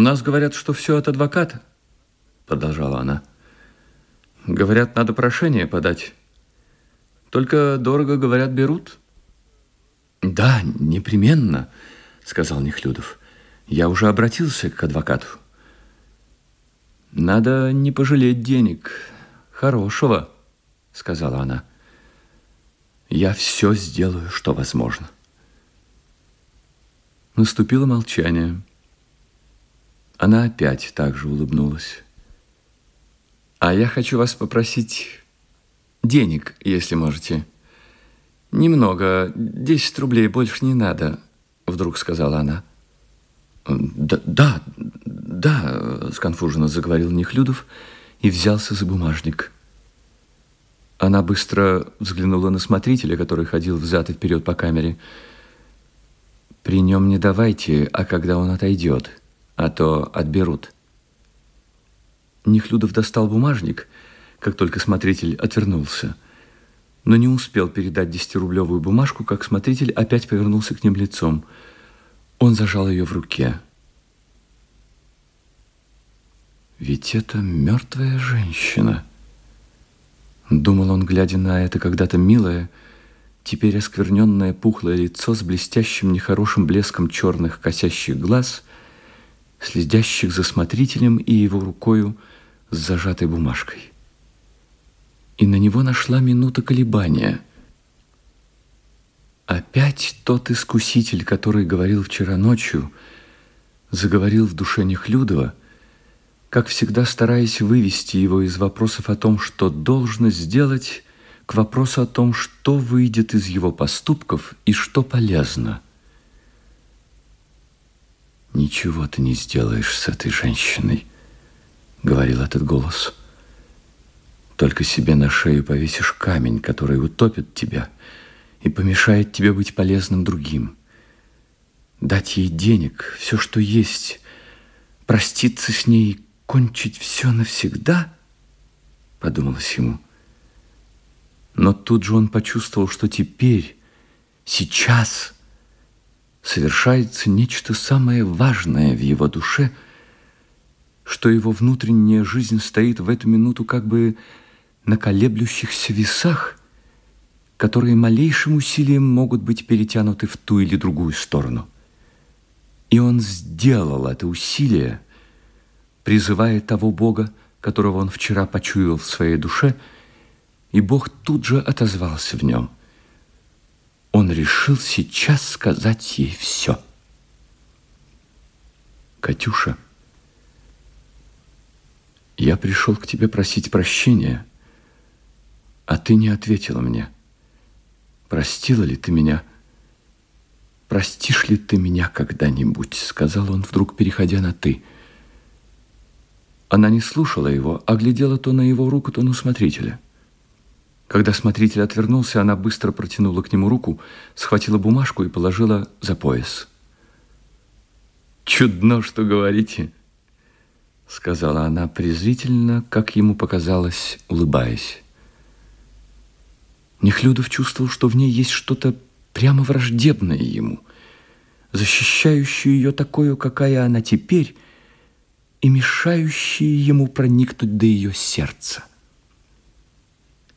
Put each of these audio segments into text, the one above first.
нас говорят, что все от адвоката, продолжала она. Говорят, надо прошение подать. Только дорого, говорят, берут. Да, непременно, сказал Нехлюдов. Я уже обратился к адвокату. Надо не пожалеть денег. Хорошего, сказала она. Я все сделаю, что возможно. Наступило молчание. Она опять так же улыбнулась. А я хочу вас попросить денег, если можете. Немного, 10 рублей, больше не надо, вдруг сказала она. Да, да, да, сконфуженно заговорил Нехлюдов и взялся за бумажник. Она быстро взглянула на смотрителя, который ходил взад и вперед по камере. «При нем не давайте, а когда он отойдет, а то отберут». Нехлюдов достал бумажник, как только смотритель отвернулся, но не успел передать десятирублевую бумажку, как смотритель опять повернулся к ним лицом. Он зажал ее в руке. «Ведь это мертвая женщина». Думал он, глядя на это когда-то милое, теперь оскверненное пухлое лицо с блестящим нехорошим блеском черных косящих глаз, следящих за смотрителем и его рукою с зажатой бумажкой. И на него нашла минута колебания. Опять тот искуситель, который говорил вчера ночью, заговорил в душе Нехлюдова, как всегда стараясь вывести его из вопросов о том, что должно сделать, к вопросу о том, что выйдет из его поступков и что полезно. «Ничего ты не сделаешь с этой женщиной», — говорил этот голос. «Только себе на шею повесишь камень, который утопит тебя и помешает тебе быть полезным другим. Дать ей денег, все, что есть, проститься с ней кончить все навсегда, подумалось ему. Но тут же он почувствовал, что теперь, сейчас совершается нечто самое важное в его душе, что его внутренняя жизнь стоит в эту минуту как бы на колеблющихся весах, которые малейшим усилием могут быть перетянуты в ту или другую сторону. И он сделал это усилие, призывая того Бога, которого он вчера почуял в своей душе, и Бог тут же отозвался в нем. Он решил сейчас сказать ей все. «Катюша, я пришел к тебе просить прощения, а ты не ответила мне. Простила ли ты меня?» «Простишь ли ты меня когда-нибудь?» — сказал он, вдруг переходя на «ты». Она не слушала его, а глядела то на его руку, то на смотрителя. Когда смотритель отвернулся, она быстро протянула к нему руку, схватила бумажку и положила за пояс. «Чудно, что говорите», — сказала она презрительно, как ему показалось, улыбаясь. Нехлюдов чувствовал, что в ней есть что-то прямо враждебное ему, защищающее ее такую, какая она теперь, и мешающие ему проникнуть до ее сердца.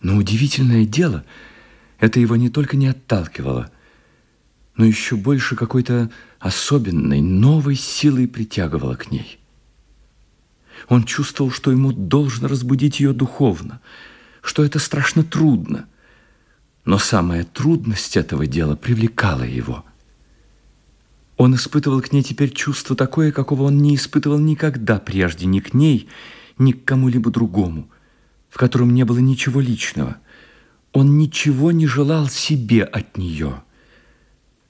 Но удивительное дело, это его не только не отталкивало, но еще больше какой-то особенной, новой силой притягивало к ней. Он чувствовал, что ему должно разбудить ее духовно, что это страшно трудно. Но самая трудность этого дела привлекала его – он испытывал к ней теперь чувство такое, какого он не испытывал никогда прежде ни к ней, ни к кому-либо другому, в котором не было ничего личного. Он ничего не желал себе от нее,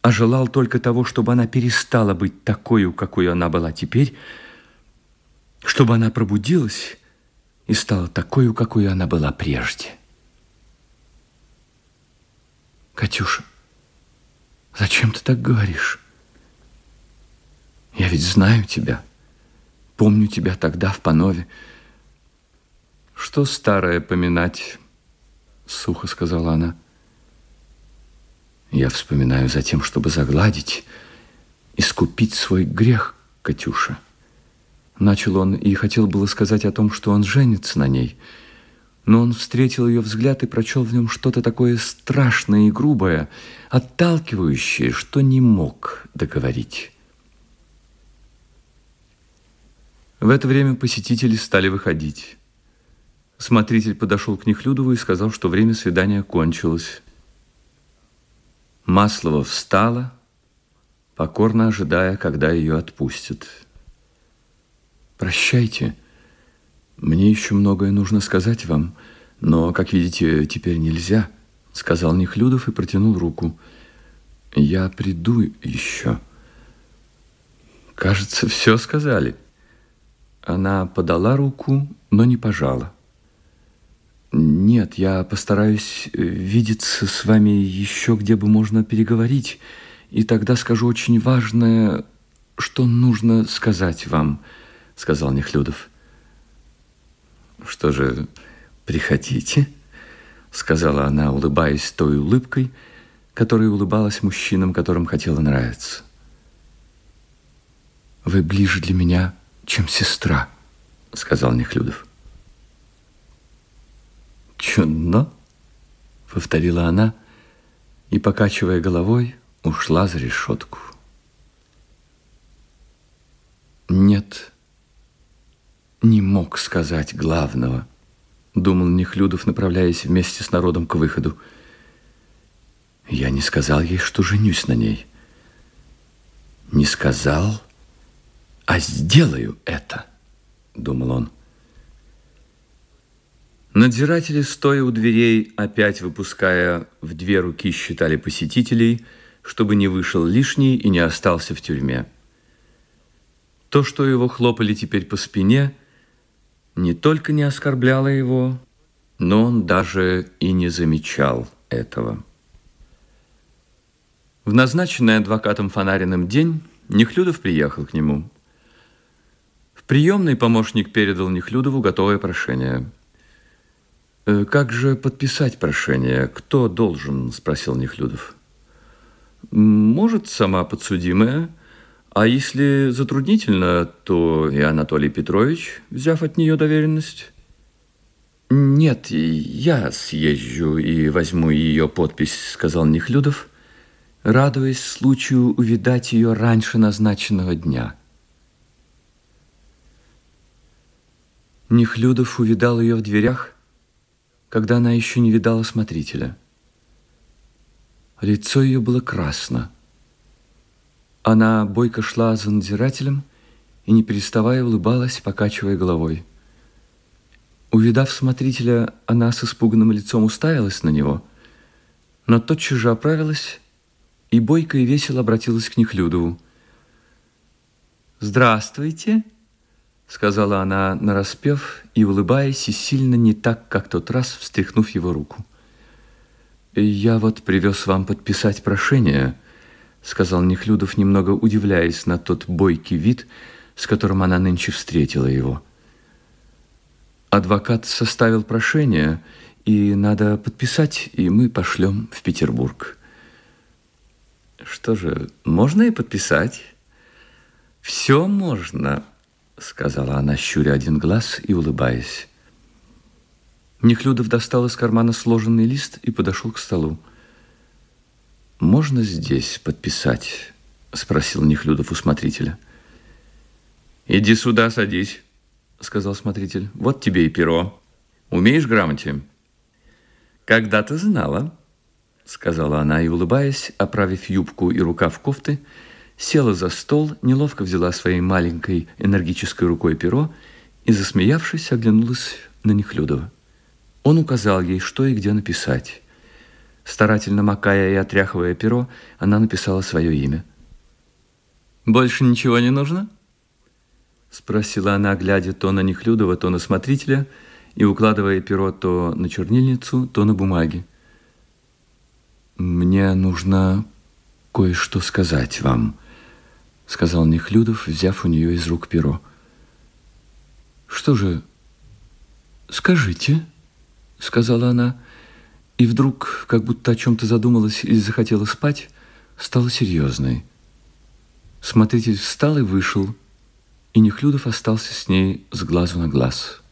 а желал только того, чтобы она перестала быть такой, какой она была теперь, чтобы она пробудилась и стала такой, какой она была прежде. Катюша, зачем ты так говоришь? Я ведь знаю тебя. Помню тебя тогда в Панове. Что старое поминать, сухо сказала она. Я вспоминаю за тем, чтобы загладить, искупить свой грех, Катюша. Начал он и хотел было сказать о том, что он женится на ней, но он встретил ее взгляд и прочел в нем что-то такое страшное и грубое, отталкивающее, что не мог договорить. В это время посетители стали выходить. Смотритель подошел к Нехлюдову и сказал, что время свидания кончилось. Маслова встала, покорно ожидая, когда ее отпустят. «Прощайте. Мне еще многое нужно сказать вам, но, как видите, теперь нельзя», — сказал Нехлюдов и протянул руку. «Я приду еще». «Кажется, все сказали». Она подала руку, но не пожала. «Нет, я постараюсь э, видеться с вами еще, где бы можно переговорить, и тогда скажу очень важное, что нужно сказать вам», — сказал Нехлюдов. «Что же, приходите», — сказала она, улыбаясь той улыбкой, которой улыбалась мужчинам, которым хотела нравиться. «Вы ближе для меня, чем сестра», — сказал Нехлюдов. «Чудно!» — повторила она и, покачивая головой, ушла за решетку. «Нет, не мог сказать главного», — думал Нехлюдов, направляясь вместе с народом к выходу. «Я не сказал ей, что женюсь на ней. Не сказал, а сделаю это», — думал он. Надзиратели, стоя у дверей, опять выпуская в две руки, считали посетителей, чтобы не вышел лишний и не остался в тюрьме. То, что его хлопали теперь по спине, не только не оскорбляло его, но он даже и не замечал этого. В назначенный адвокатом Фонариным день Нехлюдов приехал к нему. В приемный помощник передал Нехлюдову готовое прошение – «Как же подписать прошение? Кто должен?» – спросил Нехлюдов. «Может, сама подсудимая, а если затруднительно, то и Анатолий Петрович, взяв от нее доверенность». «Нет, я съезжу и возьму ее подпись», – сказал Нехлюдов, радуясь случаю увидать ее раньше назначенного дня. Нехлюдов увидал ее в дверях, когда она еще не видала смотрителя. Лицо ее было красно. Она бойко шла за надзирателем и, не переставая, улыбалась, покачивая головой. Увидав смотрителя, она с испуганным лицом уставилась на него, но тотчас же оправилась и бойко и весело обратилась к Нехлюдову. «Здравствуйте!» Сказала она, нараспев и улыбаясь, и сильно не так, как тот раз, встряхнув его руку. «Я вот привез вам подписать прошение», — сказал Нехлюдов, немного удивляясь на тот бойкий вид, с которым она нынче встретила его. «Адвокат составил прошение, и надо подписать, и мы пошлем в Петербург». «Что же, можно и подписать?» «Все можно», сказала она, щуря один глаз и улыбаясь. Нехлюдов достал из кармана сложенный лист и подошел к столу. «Можно здесь подписать?» – спросил Нехлюдов у смотрителя. «Иди сюда, садись», – сказал смотритель. «Вот тебе и перо. Умеешь грамоте?» «Когда-то знала», – сказала она и, улыбаясь, оправив юбку и рукав кофты, – села за стол, неловко взяла своей маленькой энергической рукой перо и, засмеявшись, оглянулась на Нехлюдова. Он указал ей, что и где написать. Старательно макая и отряхивая перо, она написала свое имя. «Больше ничего не нужно?» Спросила она, глядя то на Нехлюдова, то на смотрителя, и укладывая перо то на чернильницу, то на бумаге. «Мне нужно кое-что сказать вам», сказал Нехлюдов, взяв у нее из рук перо. «Что же, скажите», — сказала она, и вдруг, как будто о чем-то задумалась или захотела спать, стала серьезной. Смотритель встал и вышел, И Нехлюдов остался с ней с глазу на глаз.